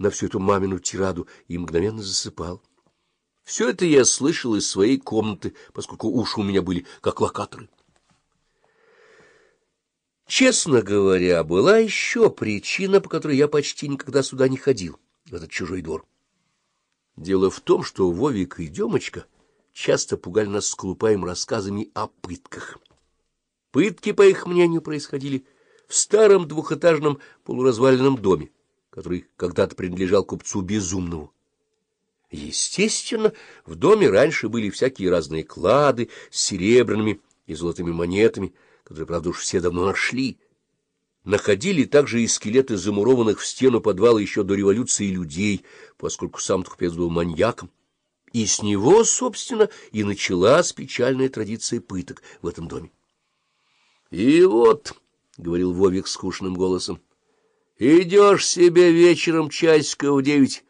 на всю эту мамину тираду и мгновенно засыпал. Все это я слышал из своей комнаты, поскольку уши у меня были как локаторы. Честно говоря, была еще причина, по которой я почти никогда сюда не ходил, в этот чужой двор. Дело в том, что Вовик и Демочка часто пугали нас с Колупаем рассказами о пытках. Пытки, по их мнению, происходили в старом двухэтажном полуразваленном доме, который когда-то принадлежал купцу Безумному. Естественно, в доме раньше были всякие разные клады с серебряными и золотыми монетами, которые, правда, уж все давно нашли. Находили также и скелеты замурованных в стену подвала еще до революции людей, поскольку сам купец был маньяком. И с него, собственно, и началась печальная традиция пыток в этом доме. — И вот, — говорил Вовик скучным голосом, — идешь себе вечером часиков в девять,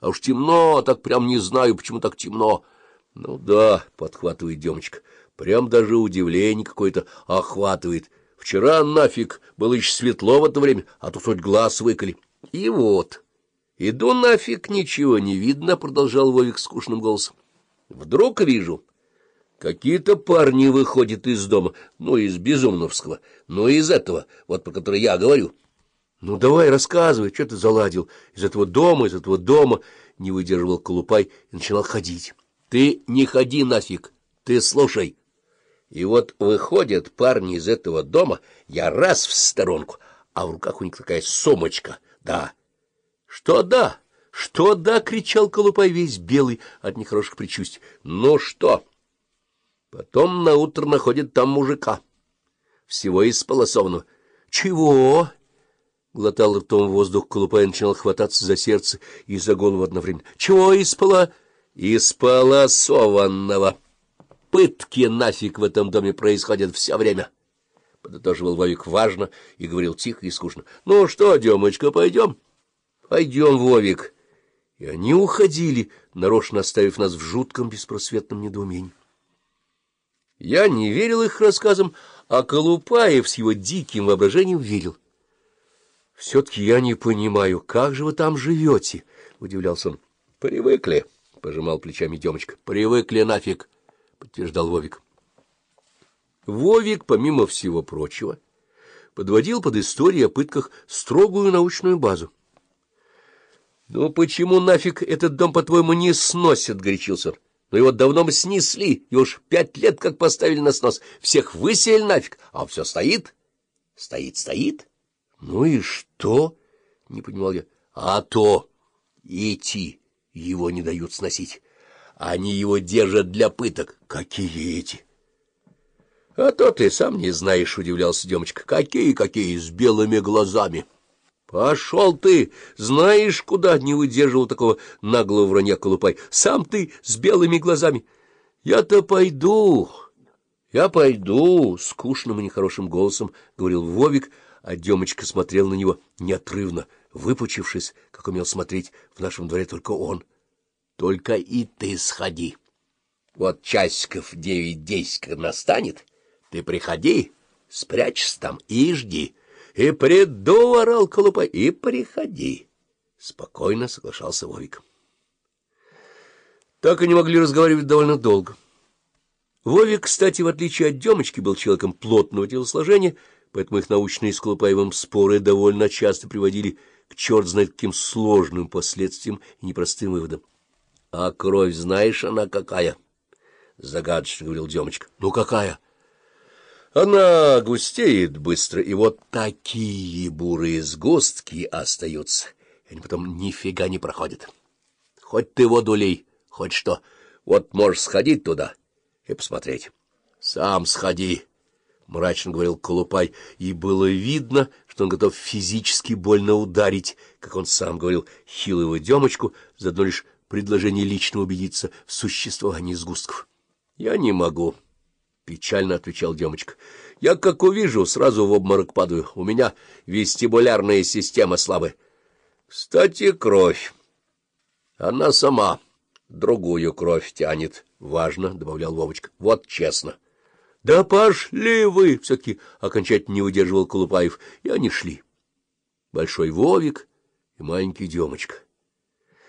а уж темно, так прям не знаю, почему так темно. — Ну да, — подхватывает Демочка, — прям даже удивление какое-то охватывает. Вчера нафиг было еще светло в это время, а тут хоть глаз выколи. И вот... Иду нафиг, ничего не видно, — продолжал Вовик скучным голосом. Вдруг вижу, какие-то парни выходят из дома, ну, из Безумновского, ну, из этого, вот про который я говорю. Ну, давай, рассказывай, что ты заладил из этого дома, из этого дома, — не выдерживал Колупай и начинал ходить. Ты не ходи нафиг, ты слушай. И вот выходят парни из этого дома, я раз в сторонку, а в руках у них такая сумочка, да, — что да? Что да? — кричал Колупай весь белый от нехороших предчувствий. — Ну что? Потом наутро находит там мужика. Всего исполосованного. — Чего? — глотал ртом воздух Колупай начинал хвататься за сердце и за голову одновременно. — Чего исполо? — Исполосованного. Пытки нафиг в этом доме происходят все время. — подытоживал Вовик важно и говорил тихо и скучно. — Ну что, Демочка, пойдем? —— Пойдем, Вовик. И они уходили, нарочно оставив нас в жутком беспросветном недоумении. Я не верил их рассказам, а Колупаев с его диким воображением верил. — Все-таки я не понимаю, как же вы там живете? — удивлялся он. — Привыкли, — пожимал плечами Демочка. — Привыкли нафиг, — подтверждал Вовик. Вовик, помимо всего прочего, подводил под историю о пытках строгую научную базу. — Ну почему нафиг этот дом, по-твоему, не сносят? — горячился он. — Ну его давно бы снесли, его уж пять лет как поставили на снос. Всех выселили нафиг, а все стоит. Стоит, стоит. — Ну и что? — не понимал я. — А то эти его не дают сносить. Они его держат для пыток. — Какие эти? — А то ты сам не знаешь, — удивлялся Демочка. — Какие-какие, с белыми глазами. —— Пошел ты! Знаешь, куда не выдерживал такого наглого вранья Колупай. Сам ты с белыми глазами. — Я-то пойду, я пойду, — скучным и нехорошим голосом говорил Вовик, а Демочка смотрел на него неотрывно, выпучившись, как умел смотреть в нашем дворе только он. — Только и ты сходи. Вот часиков девять-десять настанет, ты приходи, спрячься там и жди. И приду, — орал Колупа, — и приходи. Спокойно соглашался Вовик. Так они могли разговаривать довольно долго. Вовик, кстати, в отличие от Демочки, был человеком плотного телосложения, поэтому их научные с Колупаевым споры довольно часто приводили к черт знает каким сложным последствиям и непростым выводам. — А кровь знаешь она какая? — загадочно говорил Демочка. — Ну, какая? — она густеет быстро, и вот такие бурые сгустки остаются. Они потом нифига не проходят. Хоть ты воду лей, хоть что. Вот можешь сходить туда и посмотреть. — Сам сходи, — мрачно говорил Колупай, и было видно, что он готов физически больно ударить, как он сам говорил, хилого Демочку, за лишь предложение лично убедиться в существовании сгустков. — Я не могу. —— печально отвечал Демочка. — Я, как увижу, сразу в обморок падаю. У меня вестибулярная система слабая. Кстати, кровь. Она сама другую кровь тянет. Важно, — добавлял Вовочка. — Вот честно. — Да пошли вы! — все-таки окончательно не выдерживал Колупаев. И они шли. Большой Вовик и маленький Демочка.